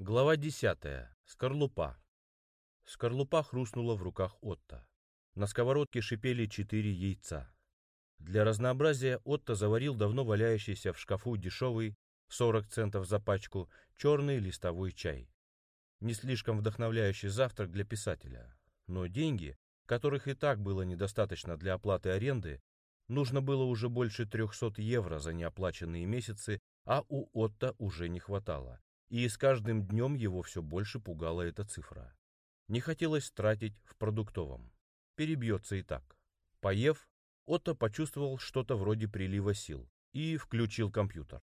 Глава 10. Скорлупа. Скорлупа хрустнула в руках Отто. На сковородке шипели четыре яйца. Для разнообразия Отто заварил давно валяющийся в шкафу дешевый, 40 центов за пачку, черный листовой чай. Не слишком вдохновляющий завтрак для писателя. Но деньги, которых и так было недостаточно для оплаты аренды, нужно было уже больше 300 евро за неоплаченные месяцы, а у Отто уже не хватало и с каждым днем его все больше пугала эта цифра. Не хотелось тратить в продуктовом. Перебьется и так. Поев, Отто почувствовал что-то вроде прилива сил и включил компьютер.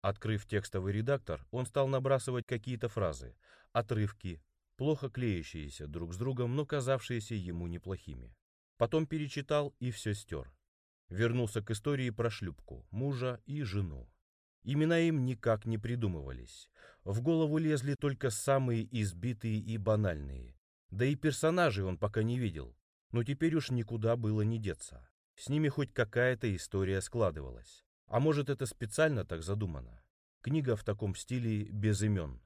Открыв текстовый редактор, он стал набрасывать какие-то фразы, отрывки, плохо клеящиеся друг с другом, но казавшиеся ему неплохими. Потом перечитал и все стер. Вернулся к истории про шлюпку, мужа и жену. Имена им никак не придумывались. В голову лезли только самые избитые и банальные. Да и персонажей он пока не видел. Но теперь уж никуда было не деться. С ними хоть какая-то история складывалась. А может, это специально так задумано? Книга в таком стиле без имен.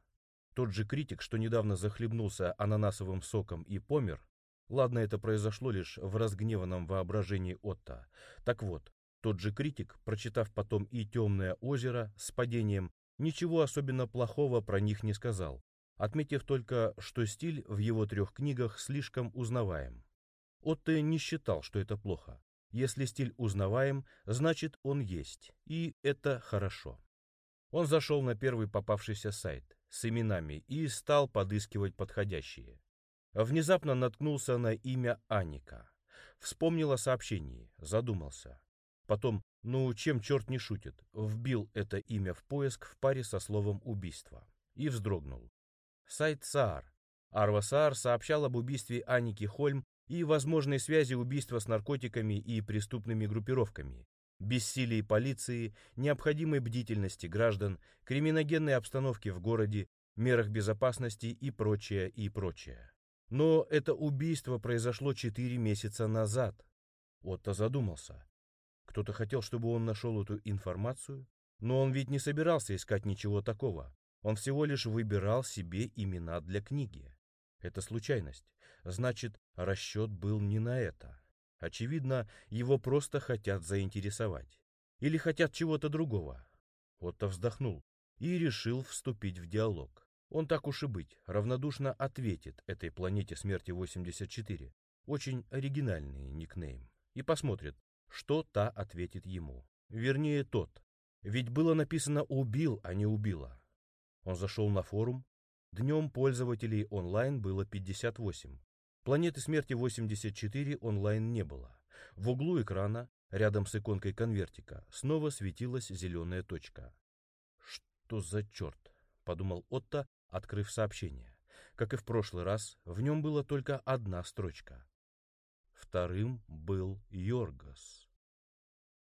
Тот же критик, что недавно захлебнулся ананасовым соком и помер, ладно, это произошло лишь в разгневанном воображении Отто. Так вот, тот же критик, прочитав потом и «Темное озеро» с падением, ничего особенно плохого про них не сказал, отметив только, что стиль в его трех книгах слишком узнаваем. Отто не считал, что это плохо. Если стиль узнаваем, значит он есть, и это хорошо. Он зашел на первый попавшийся сайт с именами и стал подыскивать подходящие. Внезапно наткнулся на имя Аника. Вспомнил о сообщении, задумался. Потом, ну чем черт не шутит, вбил это имя в поиск в паре со словом «убийство» и вздрогнул. Сайт СААР. Арва СААР сообщал об убийстве Аники Хольм и возможной связи убийства с наркотиками и преступными группировками, бессилии полиции, необходимой бдительности граждан, криминогенной обстановке в городе, мерах безопасности и прочее, и прочее. Но это убийство произошло четыре месяца назад. Отто задумался. Кто-то хотел, чтобы он нашел эту информацию, но он ведь не собирался искать ничего такого. Он всего лишь выбирал себе имена для книги. Это случайность. Значит, расчет был не на это. Очевидно, его просто хотят заинтересовать. Или хотят чего-то другого. Отто вздохнул и решил вступить в диалог. Он так уж и быть, равнодушно ответит этой планете смерти 84. Очень оригинальный никнейм. И посмотрит, что та ответит ему. Вернее, тот. Ведь было написано «убил», а не «убила». Он зашел на форум. Днем пользователей онлайн было 58. Планеты смерти 84 онлайн не было. В углу экрана, рядом с иконкой конвертика, снова светилась зеленая точка. «Что за черт?» — подумал Отто, открыв сообщение. Как и в прошлый раз, в нем была только одна строчка. Вторым был Йоргас.